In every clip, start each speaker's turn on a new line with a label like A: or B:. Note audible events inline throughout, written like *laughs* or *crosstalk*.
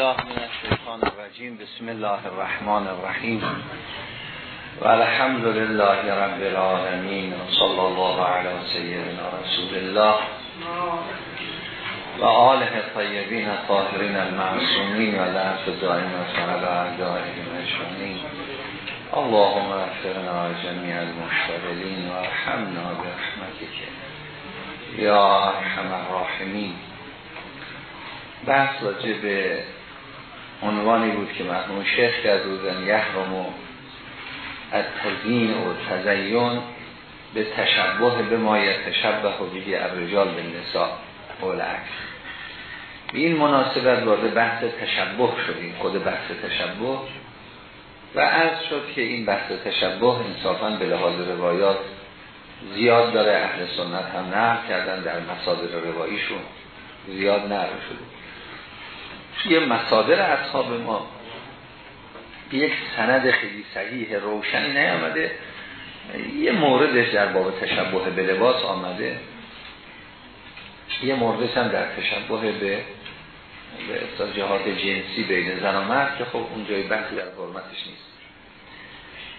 A: الله من الشیطان الرجیم. بسم الله الرحمن الرحیم. و الحمد لله رب العالمین. و صلی الله علی سیدنا رسول الله. و آله طیبین طاهرین المعصومین و لعنت دائمت علی اعدائهم اجمعین. اللهم اغفرنا جمیع المشتغلین و ارحمنا برحمتک. یا ارحم الراحمین. بحث راجع به عنوانی بود که مرحوم شیخ کرده بودن یحرم و التزین و تزیین به تشبه به مای تشبه و بیدی الرجال به نسا و العکس به این مناسبت وارد بحث تشبه شدیم خود بحث تشبه. و عرض شد که این بحث تشبه انصافا به لحاظ روایات زیاد داره اهل سنت هم نقل کردن در مصادر رواییشون زیاد نقل شده. توی مصادر اصحاب ما یک سند خیلی صحیح روشنی نیامده. یه موردش در باب تشبه به لباس آمده. یه موردش هم در تشبه به به جهات جنسی بین زن و مرد که خب اونجای بحثی در حرمتش نیست.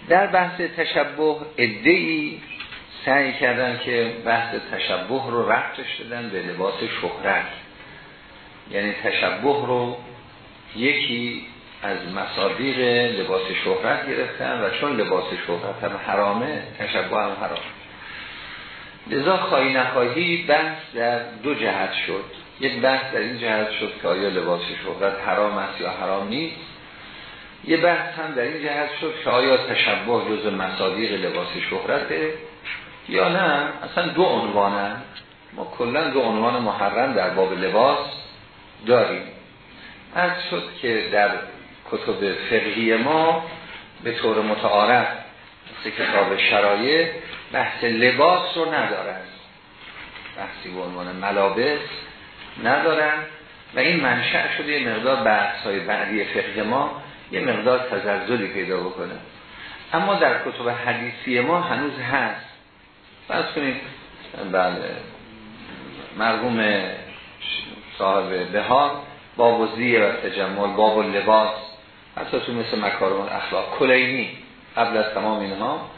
A: در بحث تشبه ادهی سعی کردن که بحث تشبه رو رفتش دادن به لباس شهرت. یعنی تشبه رو یکی از مصادیق لباس شهرت گرفتن و چون لباس شهرت هم حرامه تشبه هم حرام. لذا خواهی نخواهی بحث در دو جهت شد. یک بحث در این جهت شد که آیا لباس شهرت حرام است یا حرام نیست. یه بحث هم در این جهت شد که آیا تشبه جز مصادیق لباس شهرته یا نه؟ اصلا دو عنوانه ما کلا دو عنوان محرم در باب لباس داریم. از شد که در کتب فقهی ما به طور متعارف مثل کتاب شرایع بحث لباس رو ندارن. بحثی به عنوان ملابس ندارن. و این منشأ شده یه مقدار بحث های بعدی فقه ما یه مقدار تزلزلی پیدا بکنه. اما در کتب حدیثی ما هنوز هست. فرض کنید بله مرحوم صاحب بهار باب و و تجمل باب و لباس حتی تو مثل مکارم اخلاق. کلینی قبل از تمام اینها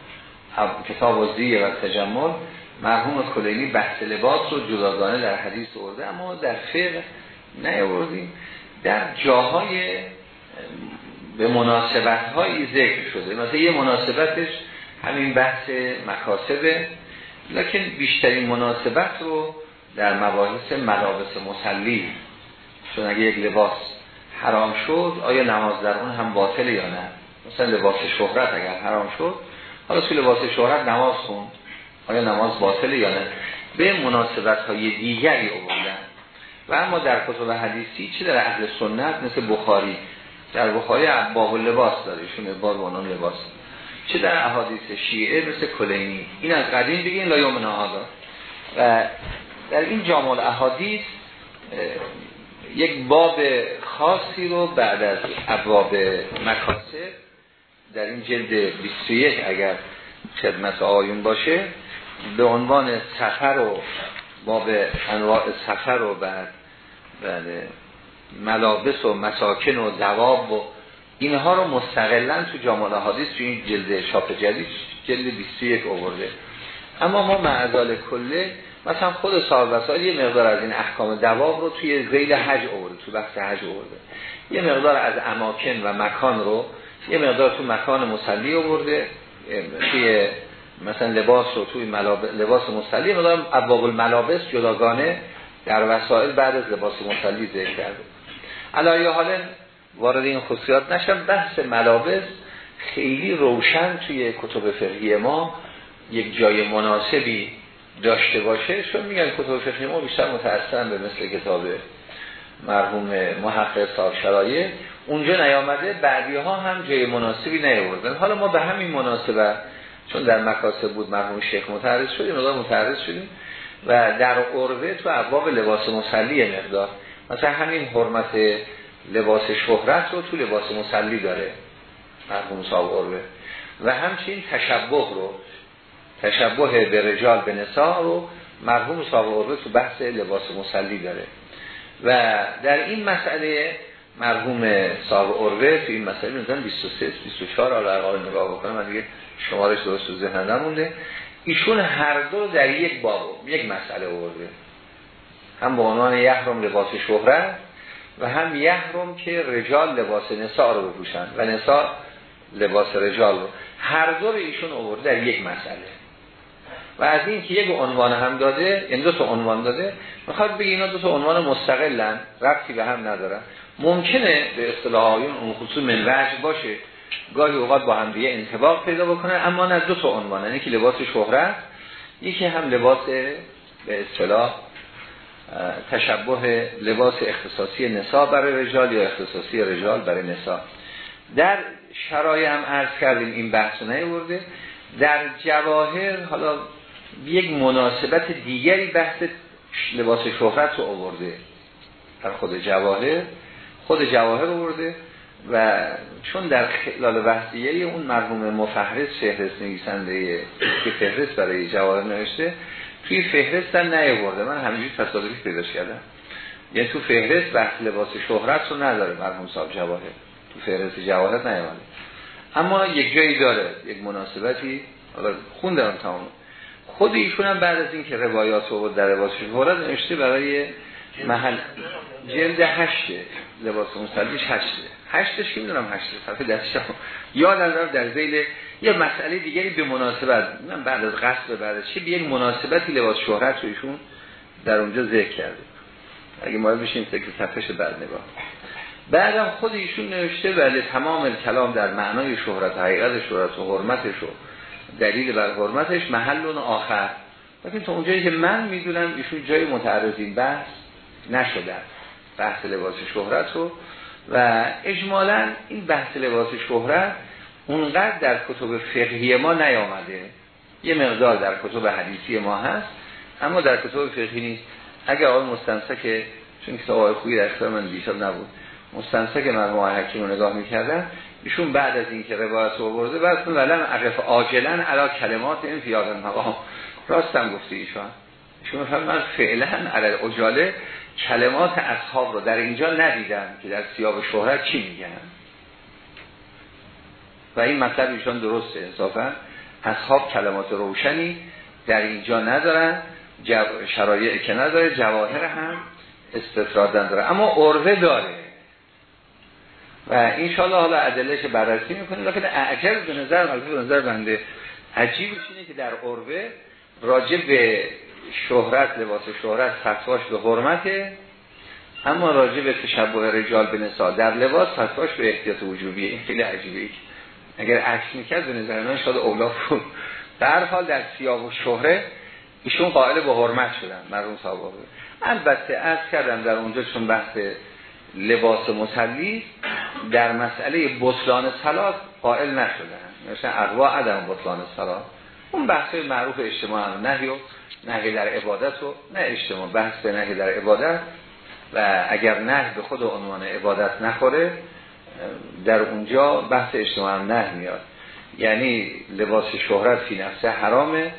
A: کتاب و و تجمل مرحوم کلینی بحث لباس رو جداگانه در حدیث ارده اما در فقه نیاوردیم. در جاهای به مناسبت هایی ذکر شده. مثلا یه مناسبتش همین بحث مکاسبه لکن بیشترین مناسبت رو در مباحث ملابس مسلی. چون اگه یک لباس حرام شد آیا نماز در اون هم باطل یا نه؟ مثلا لباس شهرت اگر حرام شد حالا توی لباس شهرت نماز خون آیا نماز باطل یا نه؟ به مناسبت های دیگری آوردن و اما در کتب حدیثی چه در اهل سنت؟ مثل بخاری. در بخاری باب لباس داره. ایشون باب عنوان لباس. چه در احادیث شیعه؟ مثل کلینی. این از قدیم بگین لا یوم و در این جامع احادیث یک باب خاصی رو بعد از ابواب مکاسب در این جلد 21 اگر خدمت آیون باشه به عنوان سفر و باب انواع سفر و بعد بله ملابس و مساکن و دواب و اینها رو مستقلا تو جامعه حادث تو این جلد شاپ جدید جلد 21 آورده. اما ما معذال کله مثلا خود صاحب وسائل یه مقدار از این احکام دواب رو توی زیل حج آورده تو بحث حج آورده. یه مقدار از اماکن و مکان رو یه مقدار تو مکان مسلی آورده توی مثلا لباس رو توی لباس مسلی مقدار ابواب الملابس جداگانه در وسائل بعد از لباس مسلی ذکر کرده. علایه حال وارد این خصوصیات نشم بحث ملابس خیلی روشن توی کتب فقهی ما یک جای مناسبی داشته باشه چون میگن کتاب فقهی ما بیشتر متأثرن به مثل کتاب مرحوم محقق صاحب شرایع اونجا نیامده بعدی ها هم جای مناسبی نیاوردن. حالا ما به همین مناسبت چون در مکاسب بود مرحوم شیخ متعرض شدیم مقدار متعرض شدیم و در عربه تو ابواب لباس مسلی مقدار. مثلا همین حرمت لباس شهرت رو تو لباس مسلی داره مرحوم صاحب عربه و همچنین تشبه رو تشبه به رجال به نسا رو مرحوم صاحب تو بحث لباس مسلی داره. و در این مسئله مرحوم صاحب عروه تو این مسئله میزن 23 24 حالا اقا نگاه بکنم من دیگه شمارش درست تو ذهن نمونده. ایشون هر دو در یک باب یک مسئله آورده. هم به عنوان یحرم لباس شهرت و هم یحرم که رجال لباس نساء رو بپوشن. و نساء لباس رجال رو. هر دو ایشون آورده در یک مسئله. و از این که یک عنوان هم داده این دو تا عنوان داده می‌خواد بگه اینا دو تا عنوان مستقلن ربطی به هم ندارن. ممکنه به اصطلاح اون خصوص من باشه گاهی اوقات با هم دیگه انطباق پیدا بکنه اما نه دو تا عنوان یکی لباس شهرت یکی هم لباس به اصطلاح تشبه لباس اختصاصی نسا برای رجال یا اختصاصی رجال برای نسا. در شرایع هم عرض کردیم این بحث نیورده. در جواهر حالا یک مناسبت دیگری بحث لباس شهرت رو آورده در خود جواهر. خود جواهر آورده و چون در خلال وحدیه اون مرحوم مفهرس فهرست نویسنده که فهرست برای جواهر نوشته توی فهرست هم نیاورده. من همینجوری تصادفی پیداش کردم. یعنی تو فهرست بحث لباس شهرت رو نداره مرحوم صاحب جواهر. تو فهرست جواهر نیامده اما یک جایی داره یک مناسبتی. حالا خوندم تمام. خود ایشون هم بعد از اینکه روایات رو در لباس شهرت نوشته برای محل. جلد هشته. لباس مسلیش هشته. هشتش که می‌دونم هشته؟ صفحه دستشم یادم دارم در زیل یه مسئله دیگری به مناسبت. من بعد از قصد بعد از چه به یک مناسبتی لباس شهرت رو ایشون در اونجا ذکر کرده اگه ما بشیم فکر صفحش بعد نگاه. بعدم خود ایشون نوشته ولی تمام کلام در معنای شهرت حقیقت شهرت و حرمتش و دلیل بر حرمتش محل آخر. لیکن تا اونجایی که من می‌دونم ایشون جای متعرضین بحث نشدن بحث لباس شهرت رو. و اجمالا این بحث لباس شهرت اونقدر در کتب فقهی ما نیامده. یه مقدار در کتب حدیثی ما هست اما در کتب فقهی نیست. اگر آقای مستنسک چون کتاب آقای خوبی در من بیشتر نبود مستنسک مرموم حکیم رو نگاه می‌کردن ایشون بعد از اینکه روایت رو برده بعد ولم عقف آجلن علا کلمات این فیاض مقام راستم گفتی ایشان ایشون من فعلا علی اجاله کلمات اصحاب رو در اینجا ندیدم که در سیاب شهرت چی میگن. و این مطلب ایشان درسته انصافا. اصحاب کلمات روشنی در اینجا ندارن جو... شرایع که نداره جواهر هم استطرادن داره اما عرفه داره. و انشاءالله حالا عدلش بررسی می‌کنه لیکن اعجب به نظر به نظر بنده عجیبش اینه که در عرفه راجع به شهرت لباس شهرت فتواش به حرمته اما راجع به تشبه رجال به نسا در لباس فتواش به احتیاط وجوبیه. این خیلی عجیبه. اگر عکس می‌کرد به نظر من شاید اولا بود. در حال در سیاه و شهره ایشون قائل به حرمت شدن مرحوم صاحب. البته از کردم در اونجا چون بحث لباس مسلی در مسئله بطلان سلات قائل نشدن مثلا اقوا عدم بطلان سلات اون بحث معروف اجتماع نهی و نهی در عبادت و نه اجتماع. بحث نهی در عبادت. و اگر نه به خود عنوان عبادت نخوره در اونجا بحث اجتماع نه میاد. یعنی لباس شهرت فی نفسه حرامه.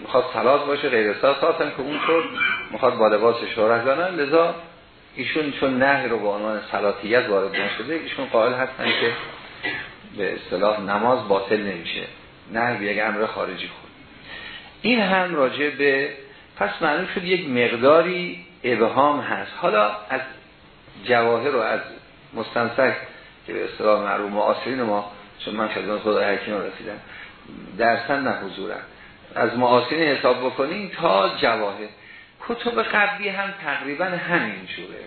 A: می‌خواد سلات باشه غیر سلات که اون شد می‌خواد با لباس شهرت دانن لذا ایشون چون نه رو به عنوان سلاتیت وارد نشده ایشون قائل هستن که به اصطلاح نماز باطل نمیشه. نه یک امر خارجی خود. این هم راجع به پس معلوم شد یک مقداری ابهام هست. حالا از جواهر رو از مستنسک که به اصطلاح معروف معاصرین ما چون من خدمت خدا حکیم رسیدم درسن نه حضورم از معاصرین حساب بکنیم تا جواهر. کتب قبلی هم تقریبا همین جوره.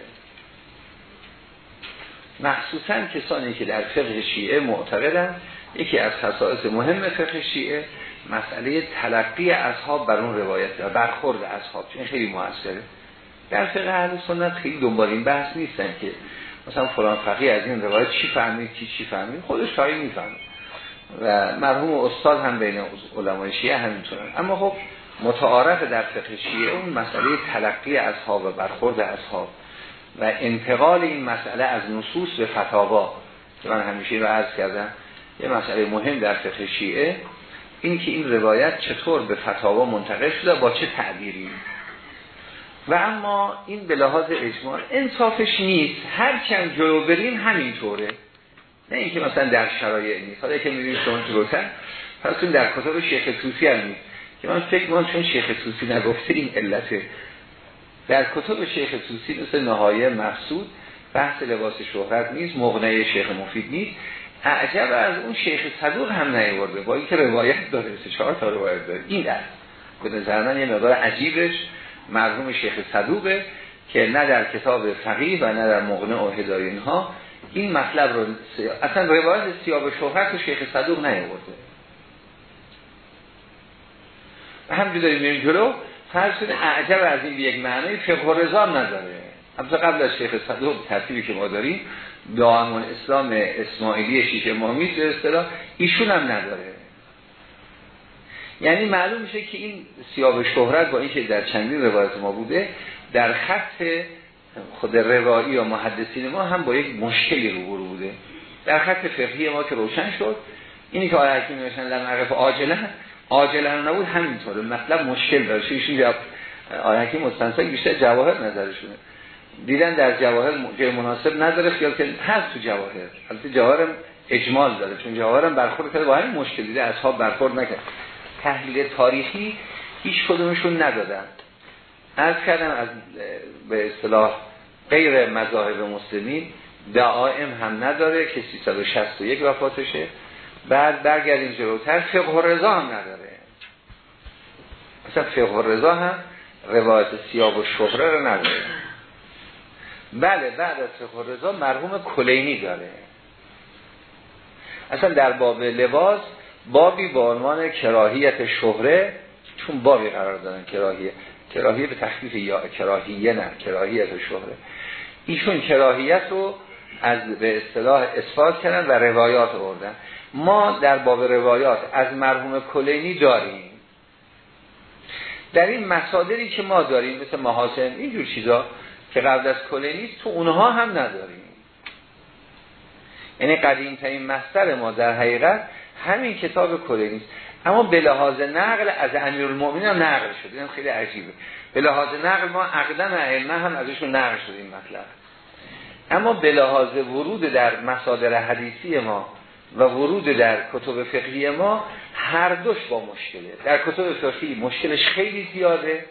A: مخصوصا کسانی که در فقه شیعه معتقدن یکی از خصائص مهم فقه شیعه مسئله تلقی اصحاب بر اون روایت و برخورد اصحاب چون خیلی موثره. در فقه اهل سنت خیلی دنبال این بحث نیستن که مثلا فلان فقیه از این روایت چی فهمید کی چی فهمید خودش تایی می‌فهمه. و مرحوم استاد هم بین علمای شیعه همینطورن. اما خب متعارف در فقه شیعه اون مسئله تلقی اصحاب و برخورد اصحاب و انتقال این مسئله از نصوص به فتاوا که من همیشه رو عرض کردم یه مسئله مهم در فقه شیعه این که این روایت چطور به فتاوا منتقل شده با چه تعبیری. و اما این به لحاظ اجمال انصافش نیست هر کم جلو بریم همینطوره. نه اینکه مثلا در شرایع نیست. حالا که می‌بینید شما جلوتر پس در کتاب شیخ توسی هم نیست. که من فکر می‌کنم چون شیخ توسی نگفته این علته در کتاب شیخ توسی مثل نهایه مقصود بحث لباس شهرت نیست مغنه شیخ مفید نیست. اعجب از اون شیخ صدوق هم نیورده با اینکه روایت داره سه چهار تا روایت داره. این است به نظر من یه مقدار عجیبش مرحوم شیخ صدوقه که نه در کتاب فقیه و نه در مغنه و هدای اینها این مطلب رو اصلا روایت سیاب شهرت و شیخ صدوق نیورده. و همجور داریم میرین جلو فرض اعجب از این یک معنی فقه رضا نداره. همطور قبل از شیخ صدوق ترتیبی که ما داریم دعامون اسلام اسماعیلی شیش امامی به اصطلاح ایشون هم نداره. یعنی معلوم میشه که این سیاب شهرت با اینکه در چندین روایت ما بوده در خط خود روایی و محدثین ما هم با یک مشکلی رو بوده. در خط فقهی ما که روشن شد اینی که آیه حکیم نوشتن لم عرف عاجله عاجله نبود همینطوره. مطلب مشکل داره. ایشون جواب آیه مستنسک بیشتر جواهر نظرشونه. دیدن در جواهر جای مناسب نداره خیال که هست تو جواهر. البته جواهر اجمال داره چون جواهر برخورد کرده. با همین مشکل دیده اصحاب برخورد نکرد. تحلیل تاریخی هیچ کدومشون ندادن. از کردم از به اصطلاح غیر مذاهب مسلمین دعائم هم نداره که 361 وفاتشه. بعد برگردیم جلوتر فقه و رضا هم نداره. مثلا فقه و رضا هم روایت سیاب و شهره رو نداره. بله بعد از فقه و رضا مرحوم کلینی داره. اصلا در باب لباس بابی با عنوان کراهیت شهره چون بابی قرار دادن کراهیه. کراهیه به تخفیف یا کراهیه نه کراهیت شهره. ایشون کراهیت رو از به اصطلاح اثبات کردن و روایات آوردن. ما در باب روایات از مرحوم کلینی داریم. در این مصادری که ما داریم مثل محاسن اینجور چیزا که قبل از کلینی تو اونها هم نداریم. یعنی قدیم ترین مصدر ما در حقیقت همین کتاب کلینی اما به لحاظ نقل از امیرالمومنین هم نقل شد این خیلی عجیبه. به لحاظ نقل ما عقدن ائمه هم ازشون نقل شد این مطلب. اما به لحاظ ورود در مصادر حدیثی ما و ورود در کتب فقهی ما هر دوش با مشکله. در کتب فقهی مشکلش خیلی زیاده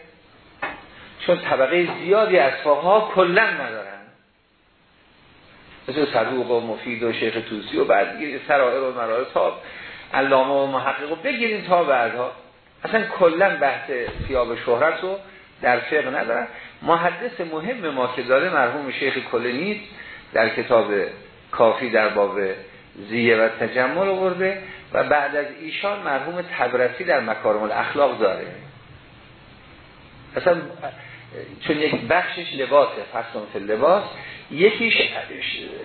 A: چون طبقه زیادی از فقها کلا ندارن. مثل صدوق و مفید و شیخ توسی و بعد سرائر و مرائر تا علامه و محقق و بگیرین تا بعدها. اصلا کلا بحث سیاب شهرت رو در فقه ندارن. محدث مهم ما که داره مرحوم شیخ کلنیت در کتاب کافی در باب زیه و تجمل آورده و بعد از ایشان مرحوم تبرسی در مکارم الاخلاق داره. اصلا چون یک بخشش لباسه فصل فی لباس یکیش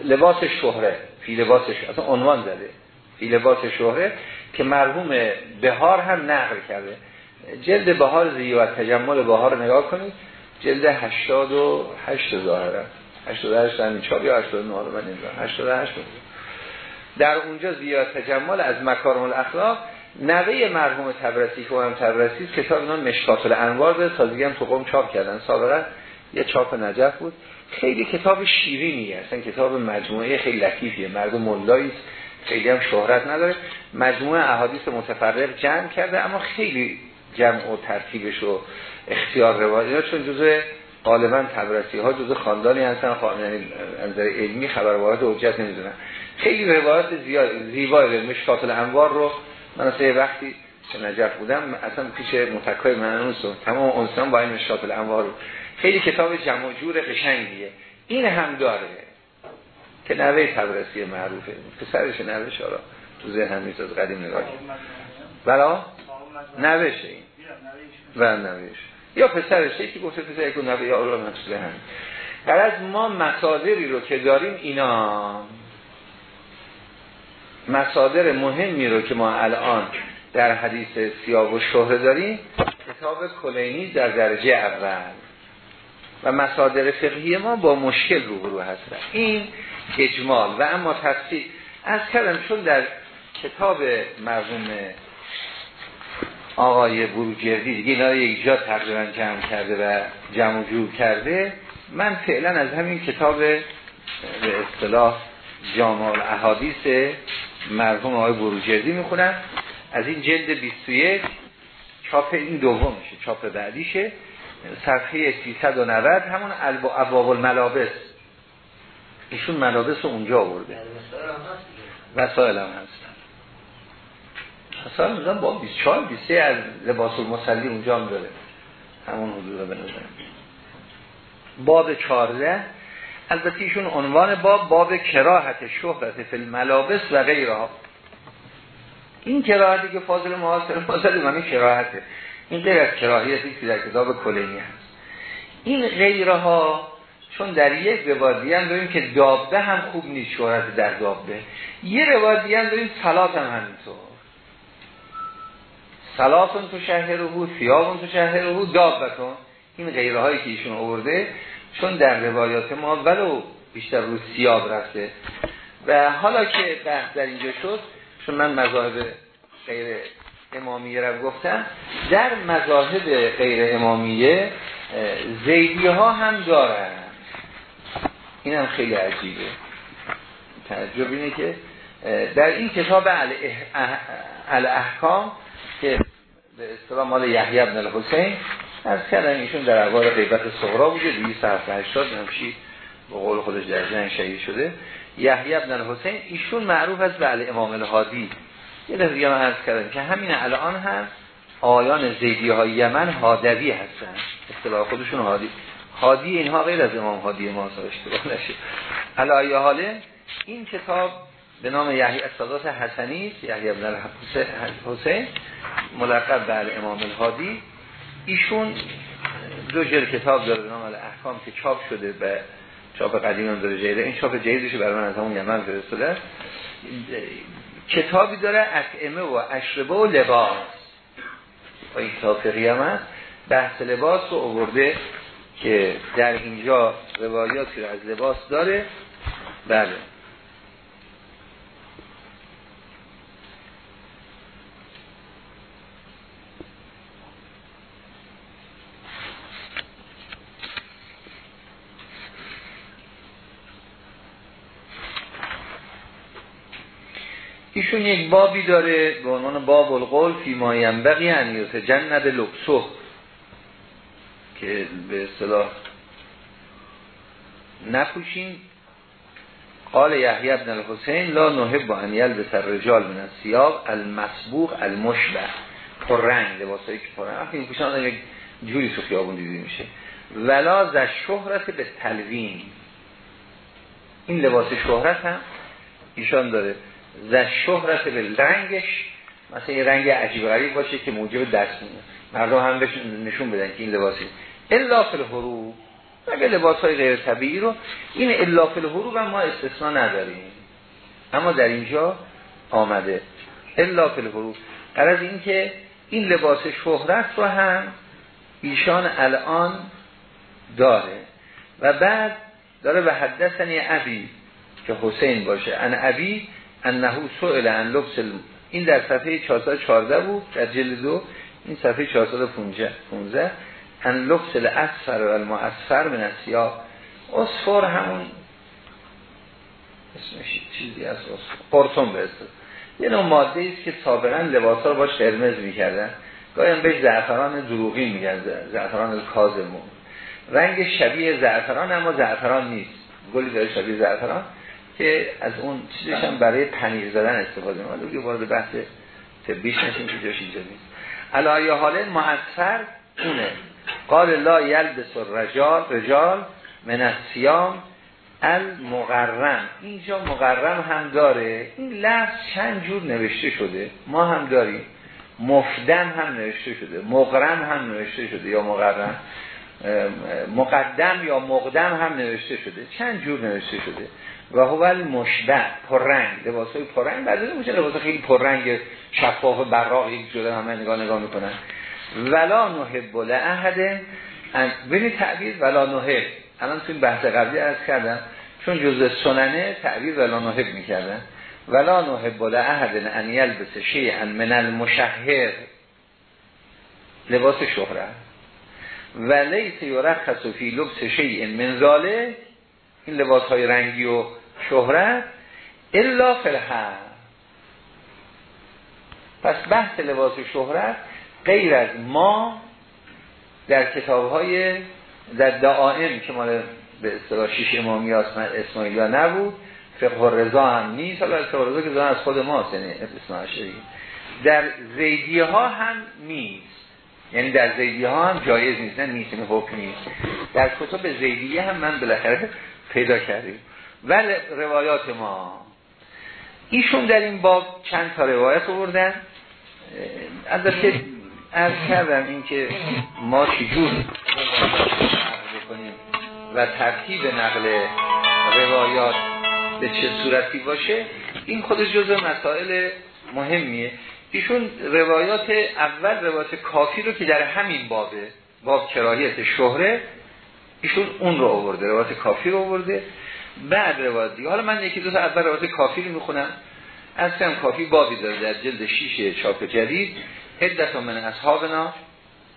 A: لباس شهره فی لباسش اصلا عنوان زده. فی لباس شهره که مرحوم بهار هم نقل کرده. جلد بهار زیه و تجمل بهار نگاه کنید جلد 88 ظاهره 88 همین چاپ یا 89 رو من نمی‌دونم. 88 در اونجا زیاد تجمل از مکارم الاخلاق نوه مرحوم تبرسی که هم تبرسی کتاب اینا مشکات الانوار به تازگی هم تو قوم چاپ کردن. سابقا یه چاپ نجف بود. خیلی کتاب شیرینیه اصلا کتاب مجموعه خیلی لطیفیه. مردم مولایی خیلی هم شهرت نداره. مجموعه احادیث متفرق جمع کرده اما خیلی جمع و ترتیبش و اختیار روایت. چون جزء غالبا تبرسی ها جزء خاندانی هستن. خواهد یعنی انظر علمی خبر وارد حجت نمی‌دونن. خیلی روایت زیاد زیبای مشکات الانوار رو من اصلا وقتی که نجف بودم اصلا پیش متکای من اونسو تمام اونسان با این مشکات الانوار رو. خیلی کتاب جمع جور قشنگیه. این هم داره. که نوه تبرسی معروفه. پسرش نوه شارا تو ذهن میز از قدیم نگاه بلا نوشه این. و نوش یا پسرش یکی گفته پسر یکو نوه یا الله مسئله هم از ما مصادری رو که داریم اینا. مصادر مهمی رو که ما الان در حدیث سیاب و شهره داریم کتاب کلینی در درجه اول. و مصادر فقهی ما با مشکل روبرو هستن. این اجمال. و اما تفسیر. از کردم چون در کتاب مرحوم آقای بروجردی دیگه اینا یک جا تقریبا جمع کرده و جمع جور کرده من فعلا از همین کتاب به اصطلاح جامع احادیث مرحوم آقای بروجردی می‌خونم از این جلد 21 چاپ این دومشه چاپ بعدیشه. صفحه 390 همون ابواب الملابس ایشون ملابس رو اونجا آورده. وسائل هم هستن. مثلا با 24 23 از لباس المسلی اونجا هم داره. همون حضور به نظر باب 14 البته ایشون عنوان باب باب کراهت شهرت فی الملابس و غیرها. این کراهتی که فاضل محاصر فاضل من کراهته. این غیر از کراهیتی که در کتاب کلینی هست. این غیرها چون در یک روایت هم داریم که دابه هم خوب نیست شهرت در دابه. یه روایت هم داریم سلات هم همینطور. سلاتون تو شهر رو سیابون تو شهر رو دابتون این غیره هایی که ایشون آورده چون در روایات ما ولو بیشتر رو سیاب رفته. و حالا که بحث در اینجا شد چون من مذاهب غیر امامیه رو گفتم در مذاهب غیر امامیه زیدی ها هم دارن. این هم خیلی عجیبه. تعجب اینه که در این کتاب الاحکام که به اصطلاح مال یحیی بن الحسین از کردن ایشون در اقوال غیبت صغرا بوده 280 نمشی به قول خودش در جنگ شهید شده. یحیی بن الحسین ایشون معروف است به امام الهادی. یه دفعه من عرض کردم که همین الان هم آیان زیدی های یمن هادوی هستن. اصطلاح خودشون هادی هادی اینها غیر از امام هادی ما اشتباه نشه. علایه حاله این کتاب به نام یحیی السادات حسنی یحیی بن حسین ملقب بر امام الهادی. ایشون دو جلد کتاب داره نام الاحکام که چاپ شده به چاپ قدیم هم داره جیده این چاپ جیدش برای من از همون یمن فرستاده. کتابی داره اکعمه و اشربه و لباس. و این کتاب هست. بحث لباس رو آورده که در اینجا روایاتی رو از لباس داره. بله. ایشون یک بابی داره به عنوان باب القول فی ما ینبغی ان جنب لبسو که به اصطلاح نپوشین. قال یحیی بن الحسین لا نحب ان یلبس الرجال من الثياب المسبوق المشبه پررنگ لباسایی که پررنگ وقتی میپوشن یک جوری تو خیابون دیده میشه. ولا ز شهرت به تلوین. این لباس شهرت هم ایشان داره. ز شهرت به رنگش مثلا یه رنگ عجیب غریب باشه که موجب دست میده مردم هم نشون بدن که این لباسی الا فی الحروب. مگه لباس های غیر طبیعی رو؟ این الا فی الحروب هم ما استثناء نداریم. اما در اینجا آمده. الا فی الحروب. قرار این که این لباس شهرت رو هم ایشان الان داره. و بعد داره به حدثنی عبی که حسین باشه. ان عبی انهو سئل ان لبس این در صفحه 414 بود در جلد دو این صفحه 415 ان لبس الاسفر و المعصفر من اسیا اصفر همون اسمش چیزی از قرطون به یه نوع ماده است که سابقا لباس ها باش قرمز می‌کردن. هم بهش زعفران دروغی میگن زعفران کازمون رنگ شبیه زعفران اما زعفران نیست. گلی داره شبیه زعفران. که از اون چیزش هم برای پنیر زدن استفاده می‌کنه. دیگه وارد بحث تبیش نشیم که جاش اینجا نیست. علایه حاله معصر اونه قال لا یلبس رجال رجال من السیام المقرم اینجا مقرم هم داره. این لفظ چند جور نوشته شده؟ ما هم داریم. مفدم هم نوشته شده. مقرم هم نوشته شده یا مقرم مقدم یا مقدم هم نوشته شده. چند جور نوشته شده؟ و هو المشبه پررنگ. لباس های پررنگ. بعد میشه لباس خیلی پررنگ شفاف براق یک جوره همه نگاه نگاه می‌کنن. ولا نحب لأحد. ببین تعبیر ولا نحب. الان تو بحث قبلی از کردم. چون جزء سننه تعبیر ولا نحب می‌کردن. ولا نحب لأحد ان یلبس شیئا من المشهر. لباس شهرت و لیس یرخص فی لبس شیء من ذاله این لباس های رنگی و شهرت الا فلحه پس بحث لباس شهرت غیر از ما در کتاب های در دعائم که مال به اصطلاح شیش امامی اسماعیل نبود فقه رضا هم نیست حالا فقه رضا که از خود ماست یعنی اسم در زیدیه ها هم نیست. یعنی در زیدیه ها هم جایز نیست نه نیست حکم نیست. در کتب زیدیه هم من بالاخره پیدا کردیم. ولی روایات ما. ایشون در این باب چند تا روایت آوردن. البته از کردم این که ما چجور و ترتیب نقل روایات به چه صورتی باشه این خود جز مسائل مهمیه. ایشون روایات اول روایات کافی رو که در همین بابه باب کراهیت شهره ایشون اون رو آورده روایت کافی رو آورده. بعد روایت دیگه. حالا من یکی دو تا اول روایت کافی رو می‌خونم. اصلا کافی بابی داره در جلد شیشه چاپ جدید. هدت من اصحابنا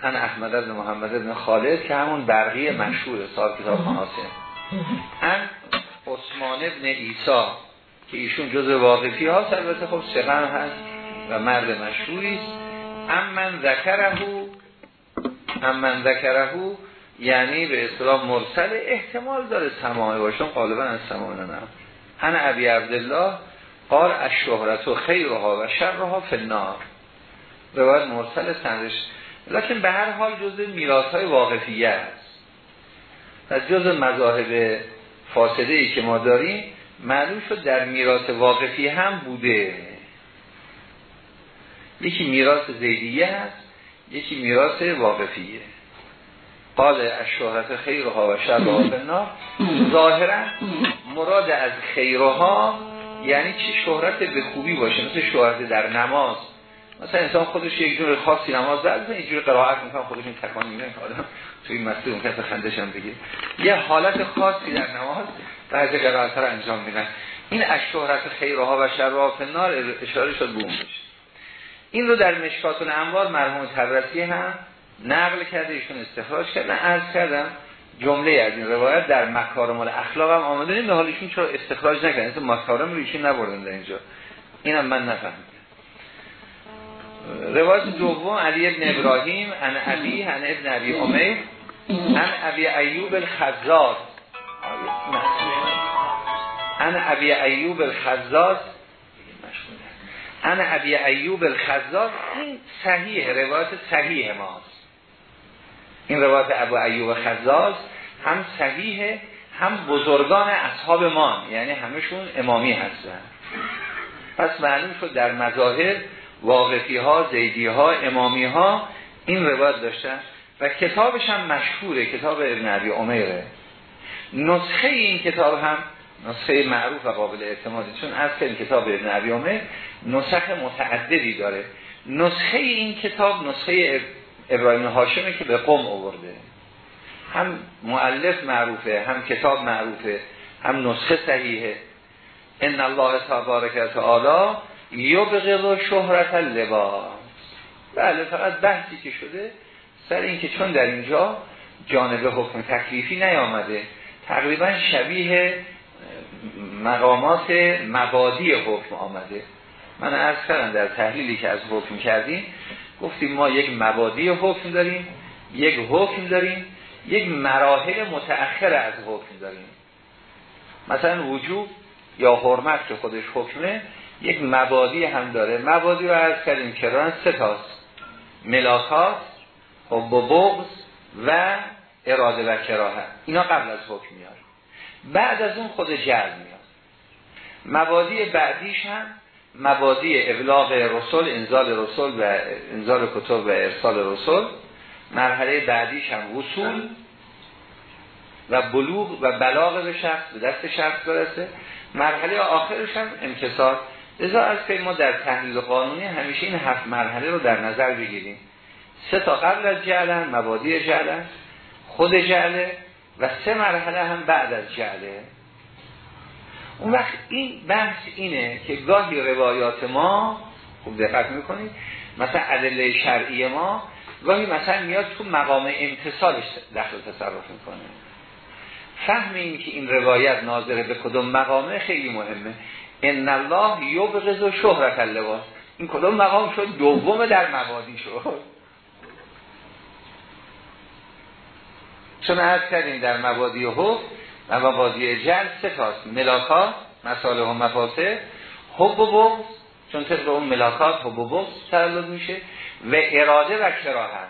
A: ان احمد بن محمد بن خالد که همون برقی مشهور صاحب کتاب خاناسه ان عثمان ابن ایسا که ایشون جز واقفی هاست البته خب سقم هست و مرد مشهوری است. امن ذکرهو امن ذکرهو یعنی به اصطلاح مرسل احتمال داره سماعه باشون غالبا از سماعه نه. انا ابی عبدالله قال از شهرت و خیرها و شرها فنار روایت مرسل سندش لیکن به هر حال جز میراث های واقفیه است. و جز مذاهب فاسده ای که ما داریم معلوم شد در میراث واقفی هم بوده. یکی میراث زیدیه هست یکی میراث واقفیه. قال از شهرت خیرها و شرها فنار ظاهرا مراد از خیرها یعنی چی؟ شهرت به خوبی باشه مثل شهرت در نماز. مثلا انسان خودش یک جور خاصی نماز در یک جور قرائت می‌کنه خودش این تکان میگه آدم توی مسجد اون کسی خندش هم بگیر یه حالت خاصی در نماز بعضی قرائت را انجام میدن. این از شهرت خیرها و شرها فنار اشاره شد بشه. این رو در مشکات الانوار مرحوم تبرسی هم نقل کرده ایشون استخراج کردن عرض کردم جمله از این روایت در مکارم الاخلاق هم آمده. به حال ایشون چرا استخراج نکردن؟ مثل مکارم رو ایشون نبردن در اینجا. اینم من نفهمیدم. روایت دوم علی ابن ابراهیم ان ابی ان ابن ابی امیر ان ابی ایوب الخزاز. ان ابی ایوب الخزاز. ان ابی ایوب الخزاز. این صحیح روایت صحیح ماست این روایت ابو ایوب خزاز هم صحیحه هم بزرگان اصحاب ما یعنی همشون امامی هستن. پس معلوم شد در مظاهر واقفی ها زیدی ها امامی ها این روایت داشتن و کتابش هم مشهوره کتاب ابن عبی عمیره. نسخه این کتاب هم نسخه معروف و قابل اعتمادی چون این کتاب ابن عبی عمر نسخه متعددی داره. نسخه این کتاب نسخه ابراهیم هاشمه که به قم آورده. هم معلف معروفه هم کتاب معروفه هم نسخه صحیحه. ان الله تبارک تعالی یبغض شهرت اللباس. بله فقط بحثی که شده سر اینکه چون در اینجا جانب حکم تکلیفی نیامده تقریبا شبیه مقامات مبادی حکم آمده. من عرض کردم در تحلیلی که از حکم کردیم گفتیم ما یک مبادی حکم داریم یک حکم داریم یک مراحل متأخر از حکم داریم. مثلا وجوب یا حرمت که خودش حکمه یک مبادی هم داره. مبادی رو عرض کردیم که ران سه تاست. ملاکات حب و بغض و اراده و کراهه اینا قبل از حکم میاد. بعد از اون خود جل میاد. مبادی بعدیش هم مبادی ابلاغ رسول انزال رسول و انزال کتب و ارسال رسول. مرحله بعدیش هم وصول و بلوغ و بلاغ به شخص به دست شخص برسه. مرحله آخرش هم انکسار ازا از ما در تحلیل قانونی همیشه این هفت مرحله رو در نظر بگیریم. سه تا قبل از جعلن مبادی جعلن خود جعله و سه مرحله هم بعد از جعله. اون وقت این بحث اینه که گاهی روایات ما خوب دقت می‌کنید مثلا ادله شرعی ما گاهی مثلا میاد تو مقام امتصالش دخل تصرف می‌کنه. فهم این که این روایت ناظره به کدوم مقامه خیلی مهمه. ان الله یبغض و شهرت اللباس این کدوم مقام شد؟ دوم در موادی شد. چون عرض کردیم در مبادی حب و مبادی جل سه تاست ملاکات مساله و مفاسه حب و بغض چون طبق اون ملاکات حب و بغض تولد میشه. و اراده و کراهت.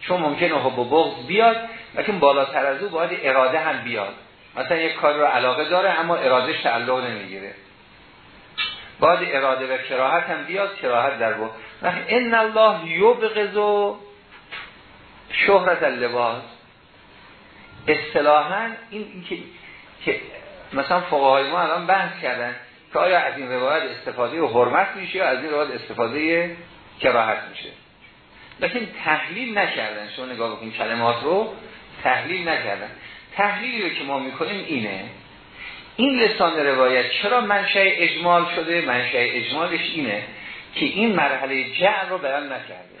A: چون ممکنه حب و بغض بیاد لیکن بالاتر از او باید اراده هم بیاد. مثلا یک کار رو علاقه داره اما ارادهش تعلق نمی‌گیره. باید اراده و کراهت هم بیاد کراهت در بود ان الله یبغض شهرت اللباس. اصطلاحا این, که, مثلا فقهای ما الان بحث کردن که آیا از این روایت استفاده و حرمت میشه یا از این روایت استفاده کراهت میشه. لیکن تحلیل نکردن شما نگاه بکنیم کلمات رو تحلیل نکردن. تحلیلی رو که ما می‌کنیم اینه این لسان روایت چرا منشأ اجمال شده؟ منشأ اجمالش اینه که این مرحله جعل رو بیان نکرده.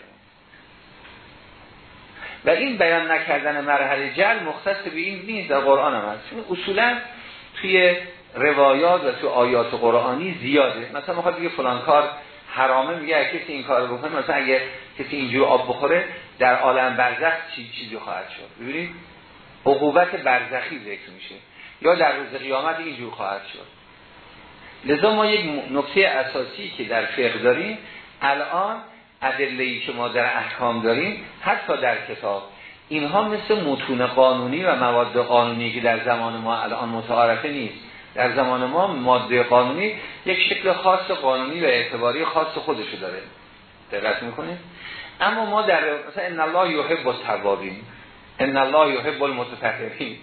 A: و این بیان نکردن مرحله جل مختص به این نیست در قرآن هم هست. اصولا توی روایات و توی آیات قرآنی زیاده. مثلا می‌خواد بگه فلان کار حرامه میگه کسی این کار بکنه مثلا اگه کسی اینجور آب بخوره در عالم برزخ چی چیزی خواهد شد. ببینید عقوبت برزخی ذکر میشه. یا در روز قیامت اینجور خواهد شد. لذا ما یک نکته اساسی که در فقه داریم الان ادله‌ای که ما در احکام داریم حتی در کتاب. اینها مثل متون قانونی و مواد قانونی که در زمان ما الان متعارفه نیست. در زمان ما ماده قانونی یک شکل خاص قانونی و اعتباری خاص خودشو داره. دقت می‌کنید؟ اما ما در مثلا ان الله یحب التوابین. ان الله یحب المتطهرین.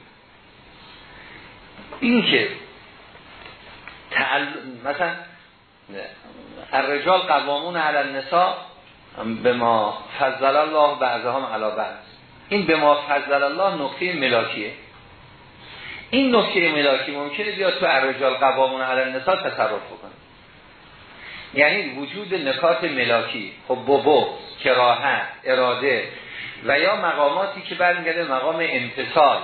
A: این که تعل... مثلا الرجال قوامون علی النساء به ما فضل الله بعضهم علا بعض. این به ما فضل الله نقطه ملاکیه. این نقطه ملاکی ممکنه بیاد تو الرجال قوامون علی النساء تصرف بکنه. یعنی وجود نکات ملاکی خب بابو کراهت اراده و یا مقاماتی که برمیگرده مقام امتصال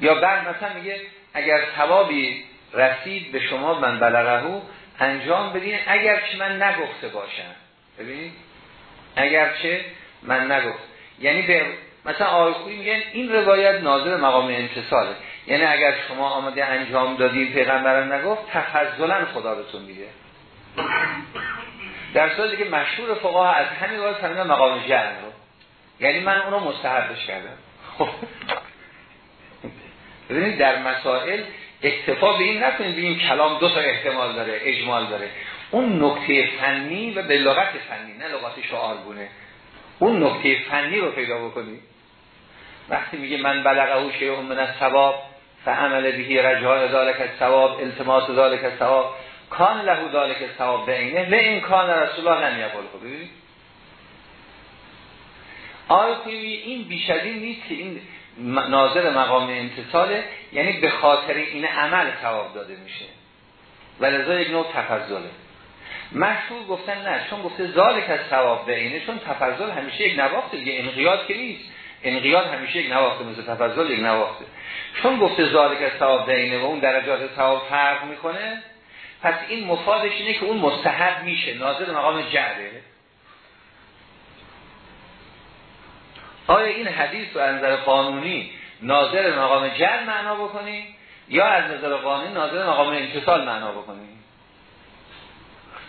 A: یا بعد مثلا میگه اگر ثوابی رسید به شما من بلغهو انجام بدین اگر که من نگفته باشم. ببینید اگرچه من نگفت. یعنی به مثلا آقای میگن این روایت ناظر مقام انتصاله یعنی اگر شما آمده انجام دادید پیغمبرم نگفت تفضلا خدا بهتون میده در صورتی که مشهور فقها از همین واسه همین مقام جن رو یعنی من اونو مستحبش کردم. خب. ببینید در مسائل اکتفا به این نکنید این کلام دو تا احتمال داره اجمال داره. اون نکته فنی و به لغت فنی نه لغت شعارگونه اون نکته فنی رو پیدا بکنی. وقتی میگه من بلغه او شیء من الثواب فعمل بهی رجاء ذلك الثواب التماس ذلك الثواب کان له ذلك الثواب بعینه لا این کان رسول الله نمی خب ببینید. این بیشدی نیست که این ناظر مقام انتصاله یعنی به خاطر این عمل ثواب داده میشه. و لذا یک نوع تفضله. مشهور گفتن نه چون گفته ذالک از ثواب اینه چون تفضل همیشه یک نواخته. دیگه انقیاد که نیست. انقیاد همیشه یک نواخته مثل تفضل یک نواخته. چون گفته ذالک از ثواب اینه و اون درجات ثواب فرق می‌کنه پس این مفادش اینه که اون مستحب میشه. ناظر مقام جعله آیا این حدیث رو از نظر قانونی ناظر مقام جعل معنا بکنیم یا از نظر قانونی ناظر مقام انتصال معنا بکنیم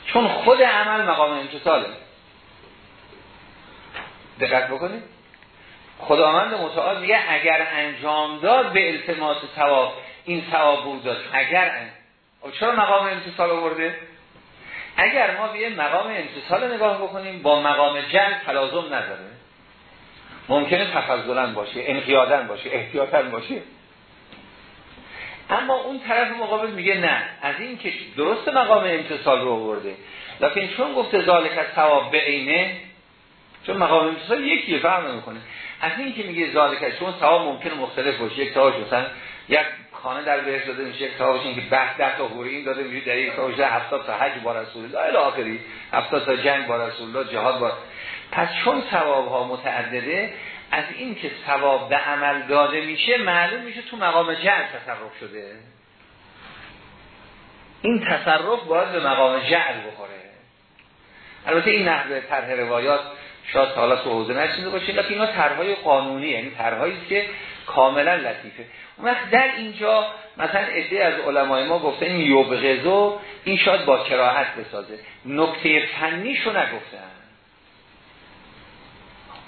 A: چون خود عمل مقام امتصاله دقت بکنید. خداوند متعال میگه اگر انجام داد به التماس ثواب این ثواب بود داد. اگر ان... خب چرا مقام امتصال آورده؟ اگر ما بیه مقام امتصال نگاه بکنیم با مقام جل تلازم نداره ممکنه تفضلن باشه انقیادن باشه احتیاطن باشه. اما اون طرف مقابل میگه نه. از این که درست مقام امتصال رو آورده. لیکن چون گفته ذالک از ثواب به عینه چون مقام امتصال یکیه فهم نمی‌کنه. از این که میگه ذالک چون ثواب ممکنه مختلف باشه یک ثوابش مثلا یک خانه در بهش داده میشه یک ثوابش این که بحث در تا این داده میشه در یک ثوابش 70 تا حج با رسول الله الی آخری 70 تا جنگ با رسول الله جهاد با پس چون ثواب ها متعدده از این که ثواب به عمل داده میشه معلوم میشه تو مقام جعل تصرف شده. این تصرف باید به مقام جعل بخوره. البته این نحوه طرح روایات شاید حالا تو حوزه نشینده باشه لیکن اینا طرحهای قانونی یعنی طرحهایی که کاملا لطیفه. اون وقت در اینجا مثلا عده از علمای ما گفتن این این شاید با کراهت بسازه. نکته فنیشو نگفتن.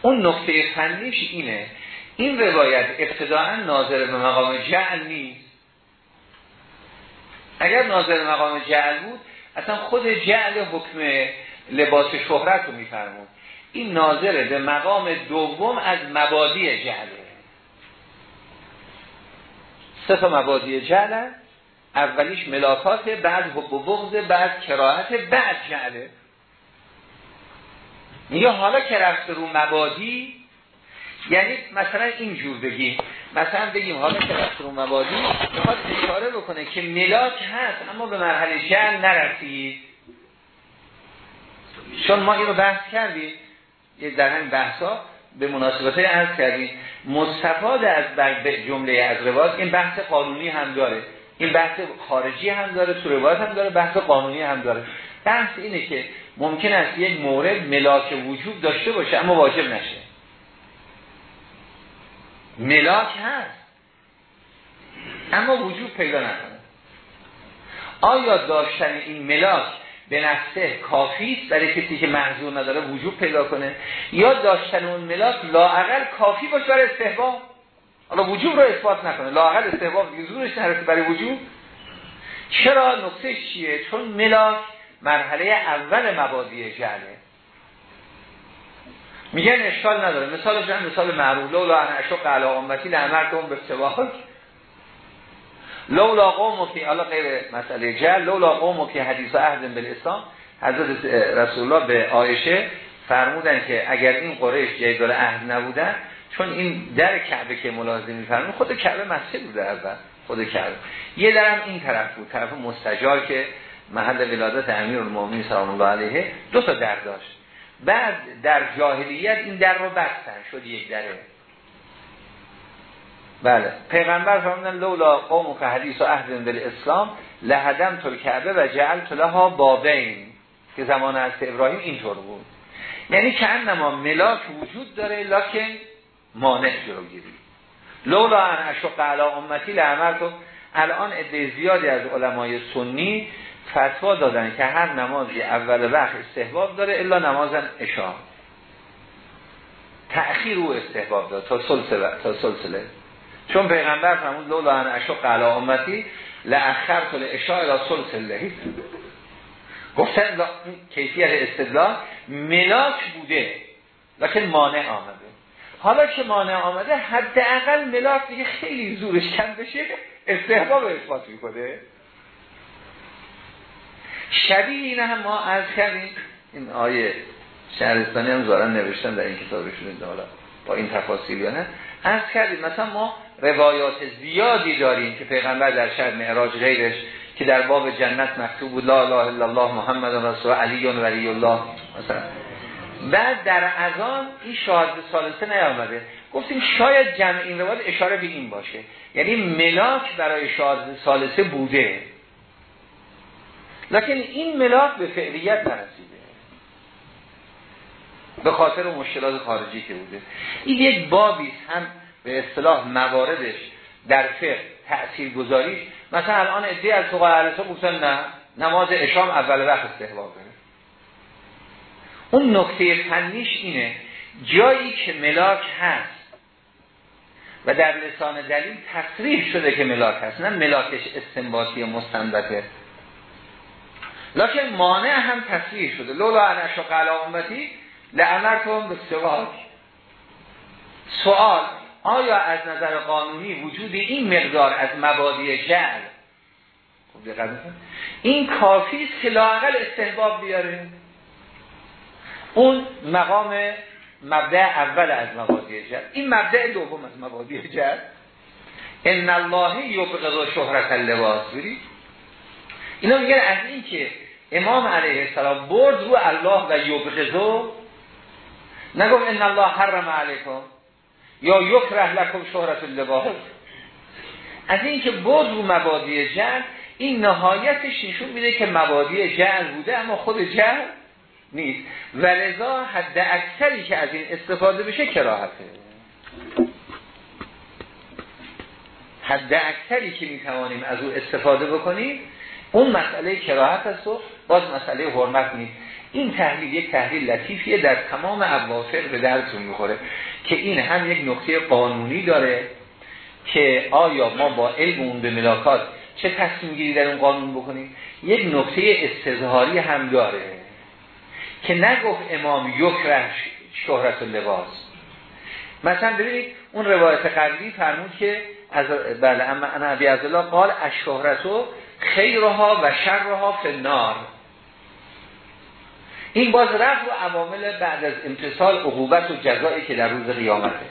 A: اون نکته فنیش اینه. این روایت ابتداعا ناظر به مقام جعل نیست. اگر ناظر مقام جعل بود اصلا خود جعل حکم لباس شهرت رو میفرمون این ناظر به مقام دوم از مبادی جعله. سه تا مبادی جعل اولیش ملاکات بعد حب و بغض بعد کراهت بعد جعله. میگه حالا که رفته رو مبادی یعنی مثلا اینجور بگیم مثلا بگیم حالا که رفته رو مبادی می‌خواد اشاره بکنه که ملاک هست اما به مرحله جعل نرسید. چون ما اینو بحث کردیم در همین بحثا به مناسبت های عرض کردیم. مستفاد از جمله از روایت این بحث قانونی هم داره. این بحث خارجی هم داره تو روایت هم داره بحث قانونی هم داره. بحث اینه که ممکن است یک مورد ملاک وجود داشته باشه اما واجب نشه. ملاک هست. اما وجود پیدا نکنه. آیا داشتن این ملاک به نفسه کافی است برای کسی که محضور نداره وجود پیدا کنه؟ یا داشتن اون ملاک لاعقل کافی باشه برای استحباب؟ حالا وجود رو اثبات نکنه. لاعقل استحباب زورش نرسه برای وجود؟ چرا؟ نقطه چیه؟ چون ملاک مرحله اول مبادی جهله میگن اشکال نداره. مثال جن مثال معروف. لولا ان اشق علی امتی لامرتهم بالسواک لولا قوم فی حالا غیر مسئله جل لولا قوم فی حدیث عهد بالاسلام حضرت رسول الله به عایشه فرمودن که اگر این قریش جیدال عهد نبودن چون این در کعبه که ملازم میفرمون خود کعبه مسجد بوده اول خود کعبه. یه درم این طرف بود طرف مستجار که محل ولادت امیر المومنین سلام الله علیه دو تا در داشت. بعد در جاهلیت این در رو بستن شد یک دره بله. پیغمبر فرمودن لولا قوم که حدیث و عهد دل اسلام لهدم تل کعبه و جعل تلها بابین. که زمان از ابراهیم اینطور بود. یعنی که انما ملاک وجود داره لکن مانع جلوگیری. لولا ان اشق علی امتی تو الان عده زیادی از علمای سنی فتوا دادن که هر نمازی اول وقت استحباب داره الا نمازن اشا تأخیر او استحباب داد تا سلسله, تا سلسله. چون پیغمبر فرمود لولا ان اشق علی امتی لاخرت الاشاء الى سلسله گفتن کیفیت استدلال ملاک بوده لکن مانع آمده. حالا که مانع آمده حداقل ملاک دیگه خیلی زورش کم بشه استحباب اثبات می‌کنه. شبیه این هم ما از کردیم. این آیه شهرستانی هم زارن نوشتن در این کتابشون حالا با این تفاصیل یا نه. از کردیم مثلا ما روایات زیادی داریم که پیغمبر در شهر معراج غیرش که در باب جنت مکتوب بود لا اله الا الله محمد رسول علی و ولی الله. مثلا بعد در اذان این شاهد سالسه نیامده. گفتیم شاید جمع این روایت اشاره به این باشه. یعنی ملاک برای شاهد سالسه بوده. لکن این ملاک به فعلیت نرسیده. به خاطر مشکلات خارجی که بوده. این یک بابی هم به اصطلاح مواردش در فقه تأثیر گذاریش مثلا الان ادعی از فقهای اهل گفتن نه نماز اشام اول وقت استحباب کنه اون نکته فنیش اینه جایی که ملاک هست و در لسان دلیل تصریح شده که ملاک هست نه ملاکش استنباطی مستنبته لکن مانع هم تصریح شده. لولا انشو قلع امتی لعمرتون به سواک سوال آیا از نظر قانونی وجود این مقدار از مبادی جعل خب این کافی است که لاقل استحباب بیاره اون مقام مبدع اول از مبادی جعل این مبدع دوم از مبادی جعل ان الله یبغض شهرت اللباس. بری اینا میگن از این که امام علیه السلام برد رو الله و یبغضو نگم ان الله حرم علیکم یا یکره لکم شهرت اللباس. از اینکه بود رو مبادی جهل این نهایتش نشون میده که مبادی جهل بوده اما خود جهل نیست. و لذا حد اکثری که از این استفاده بشه کراهته. حد اکثری که می‌توانیم از او استفاده بکنیم اون مسئله کراهت است و باز مسئله حرمت نیست. این تحلیل یک تحلیل لطیفیه در تمام ابوافر به درتون می‌خوره که این هم یک نقطه قانونی داره که آیا ما با علم اون به ملاکات چه تصمیم گیری در اون قانون بکنیم؟ یک نقطه استظهاری هم داره که نگفت امام یکره شهرت لباس. مثلا ببینید اون روایت قبلی فرمود که از بله اما ابی الله قال الشهرتو خیرها و شرها فی النار. این باز رفت و عوامل بعد از امتصال عقوبت و جزایی که در روز قیامته.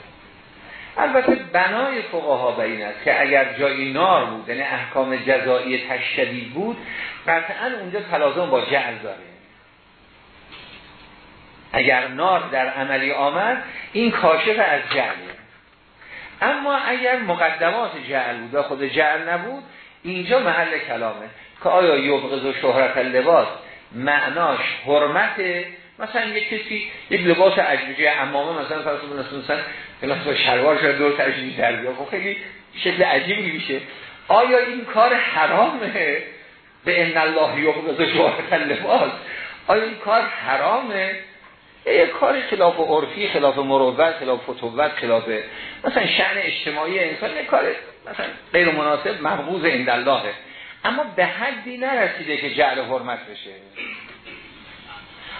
A: البته بنای فقها به این است که اگر جایی نار بود یعنی احکام جزایی تشدید بود قطعا اونجا تلازم با جعل داره. اگر نار در عملی آمد این کاشف از جعله اما اگر مقدمات جعل بود و خود جعل نبود اینجا محل کلامه که آیا یبغض و شهرت اللباس معناش حرمت مثلا یک کسی یک لباس عجبیه امامه مثلا فرض کنید مثلا مثلا شلوار شده دور ترش در بیا خب خیلی شکل عجیبی میشه. آیا این کار حرامه؟ به ان الله یبغض شهرت اللباس. آیا این کار حرامه؟ یک کار خلاف عرفی خلاف مروت خلاف فتوت خلاف مثلا شأن اجتماعی انسان یک کار مثلا غیر مناسب مبغوض عند اللهه اما به حدی نرسیده که جعل حرمت بشه.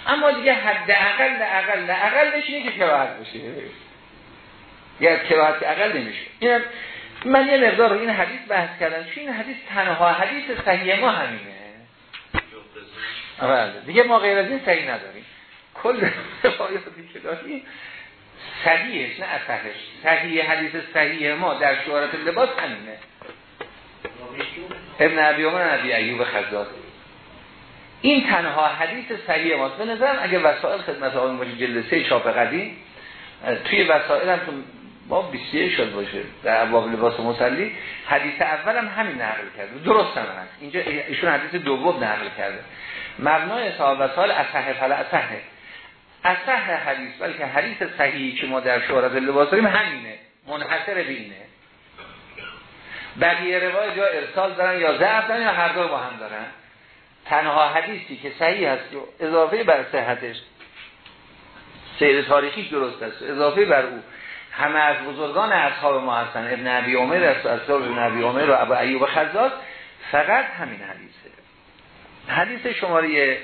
A: اما دیگه حد اقل اقل اقل بشه که کراهت بشه. یا کراهت اقل نمیشه. این من یه مقدار رو این حدیث بحث کردم. چون این حدیث تنها حدیث صحیح ما همینه. بله. دیگه ما غیر از این صحیح نداریم. کل *laughs* روایاتی که داریم صحیحش نه اصحش صحیح حدیث صحیح ما در شوارت لباس همینه. ابن عبی عمر عبی ایوب خزاد این تنها حدیث صحیح ماست. به نظرم اگه وسائل خدمت آقای باشه جلد سه چاپ قدیم توی وسائل هم تو با 21 شد باشه. در ابواب لباس مسلی حدیث اول هم همین نقل کرده. درست هم هست. اینجا ایشون حدیث دوم نقل کرده. مبنای صاحب وسائل اصحه فلا اصحه اصح حدیث بلکه حدیث صحیحی که ما در شهرت لباس داریم همینه منحصر به اینه. بقیه روای جا ارسال دارن یا ضعف دارن یا هر دو با هم دارن. تنها حدیثی که صحیح هست و اضافه بر صحتش سیر تاریخی درست است. اضافه بر او. همه از بزرگان اصحاب ما هستن. ابن عبی عمر است اصحاب ابن عبی عمر و ابو ایوب خزاد فقط همین حدیثه. حدیث شماره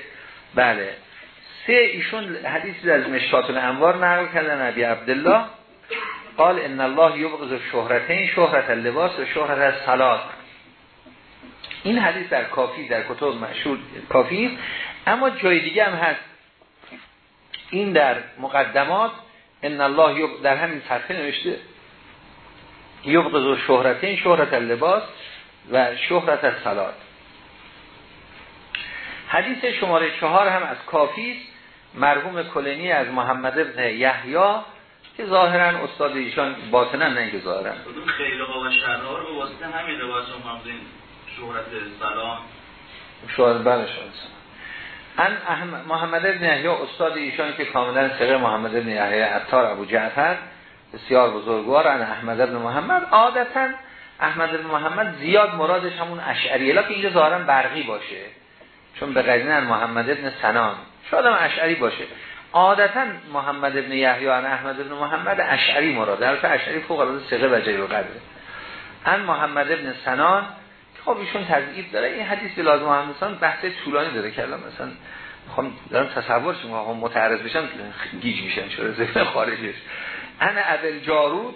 A: بله. سه ایشون حدیثی از مشکات الانوار نقل کردن نبی عبدالله. قال ان الله یبغض شهرتین شهرت اللباس و شهرت الصلات این حدیث در کافی در کتب مشهور کافی. اما جای دیگه هم هست. این در مقدمات ان الله در همین صفحه نوشته یبغض شهرتین شهرت اللباس و شهرت الصلات حدیث شماره چهار هم از کافی مرحوم کلینی از محمد ابن یحیی که ظاهرا استاد ایشان باطنا نه که ظاهرا.
B: خیلی و شرها رو واسطه همین روایت همزین شهرت سلام.
A: شهرت بله ان محمد ابن یحیی استاد ایشان که کاملا سر محمد ابن یحیی عطار ابو جعفر بسیار بزرگوار. ان احمد ابن محمد عادتا احمد ابن محمد زیاد مرادش همون اشعریه که اینجا ظاهرا برقی باشه چون به قرینه محمد ابن سنان. شاید هم اشعری باشه. عادتا محمد ابن یحیی و احمد ابن محمد اشعری مراد. البته اشعری فوق العاده ثقه و جای و قدره ان محمد ابن سنان خب ایشون تضعیف داره. این حدیث به لازم محمد بحث طولانی داره که مثلا می‌خوام دارم تصور شما هم متعرض بشم گیج میشن چرا ذهن خارجش. ان ابل جارود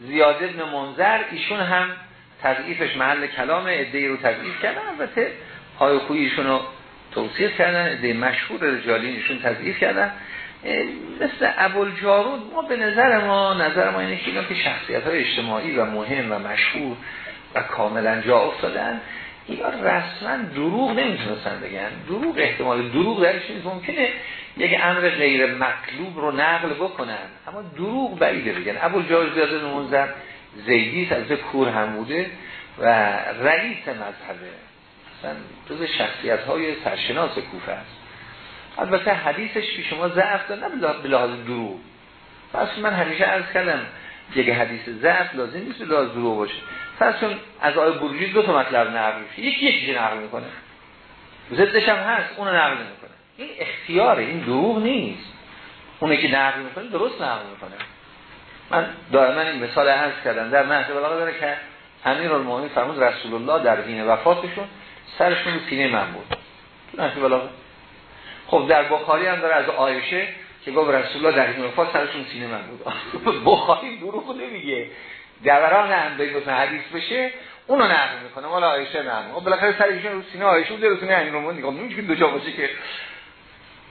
A: زیاد ابن منظر ایشون هم تضعیفش محل کلام ادعی رو تضعیف کردن. البته های خویشون رو توصیف کردن ادعی مشهور رجالی ایشون تضعیف کردن. مثل ابوالجارود ما به نظر ما نظر ما اینه که که شخصیت های اجتماعی و مهم و مشهور و کاملا جا افتادن یا رسما دروغ نمی‌تونستن بگن. دروغ احتمال دروغ درش نیست ممکنه یک امر غیر مطلوب رو نقل بکنن اما دروغ بعیده بگن. ابو جاج زیاده منظر زیدی از کور هم بوده و رئیس مذهبه اصلا جز شخصیت های سرشناس کوفه است. البته حدیثش که شما ضعف داره نه به لحاظ دروغ. پس من همیشه عرض کردم یک حدیث ضعف لازم نیست به لحاظ دروغ باشه. پس از آیه بروجی دو تا مطلب نقل میشه یکی یکی نقل می‌کنه. ضدش هم هست اون نقل می‌کنه. این اختیاره این دروغ نیست. اونی که نقل می‌کنه درست نقل می‌کنه. من دائما این مثال عرض کردم. در نهج بلاغه داره که امیر المؤمنین فرمود رسول الله در دین وفاتشون سرشون سینه من بود. خب در بخاری هم داره از آیشه که گفت رسول الله در دین وفات سرشون سینه من بود. *laughs* بخاری دروغ نمیگه. دوران هم به مثلا حدیث بشه اونو نقل می‌کنه. مال آیشه نه خب بالاخره سرشون رو سینه آیشه بود رو سینه امیر المؤمنین خب نمیشه دو جا باشه که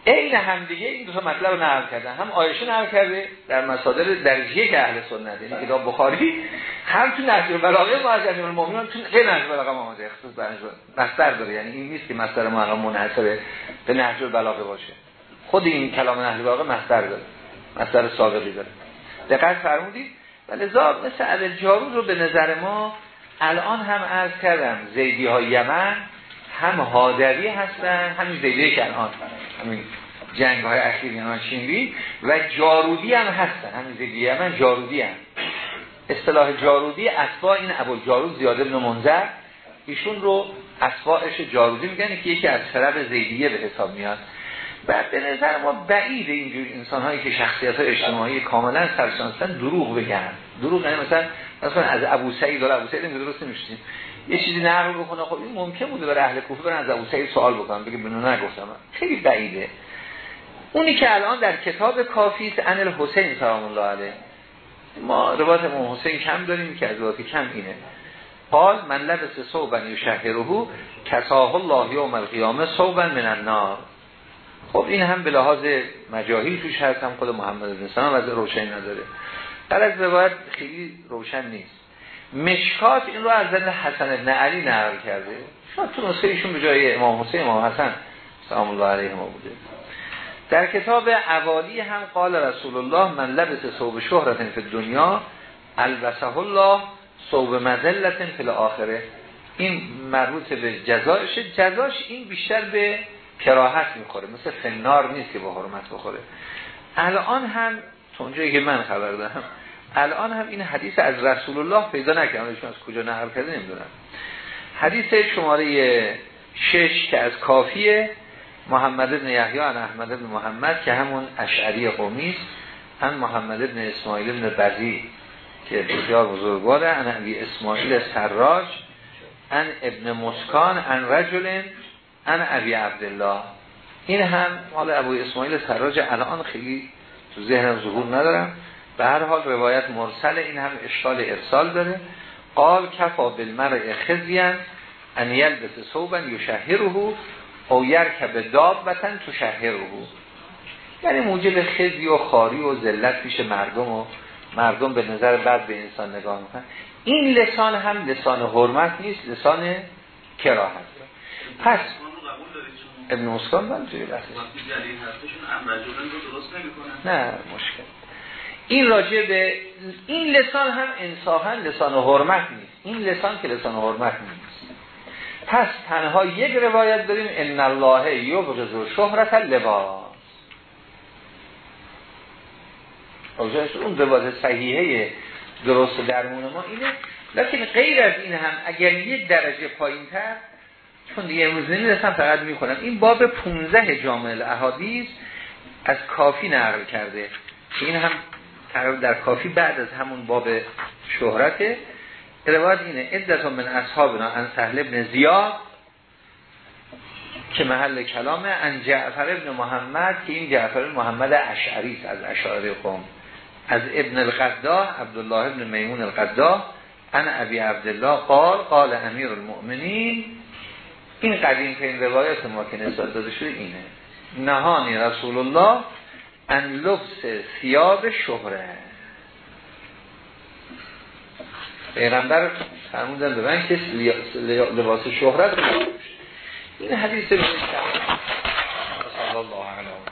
A: عین هم دیگه این دو تا مطلب رو نقل کردن. هم آیشه نقل کرده در مصادر درجیه که اهل سنت یعنی کتاب بخاری هم تو نهج البلاغه ما از امیر المؤمنین تو غیر نهج البلاغه ما آمده اختصاص به مصدر داره. یعنی این نیست که مصدر ما الان منحصر به نهج البلاغه باشه. خود این کلام نهج البلاغه مصدر داره. مصدر سابقی داره. دقت فرمودید. ولذا مثل عدل جارود رو به نظر ما الان هم عرض کردم. زیدی های یمن هم هادری هستن همین زیدی که الان همین جنگ های اخیر یعنی چینی و جارودی هم هستن. همین زیدی یمن جارودی هم. اصطلاح جارودی اصفا این ابو جارود زیاده بن منظر ایشون رو اصفاش جارودی میگن که یکی از فرب زیدیه به حساب میاد. و به نظر ما بعید اینجور انسان هایی که شخصیت های اجتماعی کاملا سرشانستن دروغ بگن. دروغ نه مثلا مثلا از ابو سعید ولی ابو سعید درست نمیشتیم یه چیزی نقل بکنه خب این ممکن بوده برای اهل کوفه برن از ابو سعید سوال بکنن بگه بنو نگفتم. خیلی بعیده. اونی که الان در کتاب کافی ان الحسین سلام الله علیه. ما روایت امام حسین کم داریم که از روایت کم اینه. قال من لبس صوبا یشهره کساه الله یوم القیامه صوبا من النار. خب این هم به لحاظ مجاهیل توش هست هم خود محمد بن سلام از روشن نداره. از روایت خیلی روشن نیست. مشکات این رو از زن حسن ابن علی نقل کرده. شاید تو نسخه ایشون به جای امام حسین امام حسن سلام الله علیه ما بوده. در کتاب عوالی هم قال رسول الله من لبس صوب شهرت فی دنیا البسه الله صوب مذلت فی آخره این مربوط به جزایش. جزاش این بیشتر به کراهت می‌خوره مثل فنار نیست که با حرمت بخوره. الان هم تو اونجایی که من خبر دارم الان هم این حدیث از رسول الله پیدا نکردم از کجا نقل کرده نمی‌دونم. حدیث شماره شش که از کافیه محمد بن یحیی عن احمد بن محمد که همون اشعری قومی است. هم محمد بن اسماعیل بن بزی که بسیار بزرگواره. ان ابی اسماعیل سراج ان ابن مسکان ان رجل ان ابی عبدالله. این هم حال ابو اسماعیل سراج. الان خیلی تو ذهنم ظهور ندارم. به هر حال روایت مرسل این هم اشکال ارسال داره. قال کفا بالمرء خزیان ان یلبس صوبا یشهره او یرکب دابتن تو شهره یعنی موجب خزی و خاری و ذلت پیش مردم و مردم به نظر بعد به انسان نگاه می‌کنن. این لسان هم لسان حرمت نیست لسان کراهت. پس ابن مسکان من توی نه مشکل. این راجع به این لسان هم انصافا لسان حرمت نیست. این لسان که لسان حرمت نیست. پس تنها یک روایت داریم ان الله یبغض شهرت اللباس. اون روایت صحیحه درست درمون ما اینه. لیکن غیر از این هم اگر یک درجه پایین تر چون دیگه امروز نمی‌رسم فقط می‌کنم این باب 15 جامعه احادیث از کافی نقل کرده. این هم در کافی بعد از همون باب شهرته روایت اینه عدت من اصحابنا ان سهل ابن زیاد که محل کلامه ان جعفر ابن محمد که این جعفر محمد اشعری از اشعار قوم. از ابن القداه عبدالله ابن میمون القداه ان ابی عبدالله قال قال امیر المؤمنین. این قدیم که این روایت ما که نسبت داده شده اینه. نهانی رسول الله ان لبس سیاب شهره. پیغمبر فرمودن به من که لباس شهرت این حدیث رو صلی الله علیه